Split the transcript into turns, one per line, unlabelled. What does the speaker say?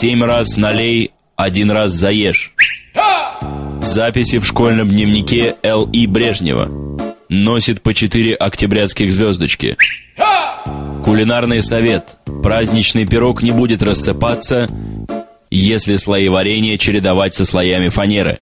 Семь раз налей, один раз заешь. Записи в школьном дневнике Л.И. Брежнева. Носит по четыре октябрятских звездочки. Кулинарный совет. Праздничный пирог не будет рассыпаться, если слои варенья чередовать со слоями фанеры.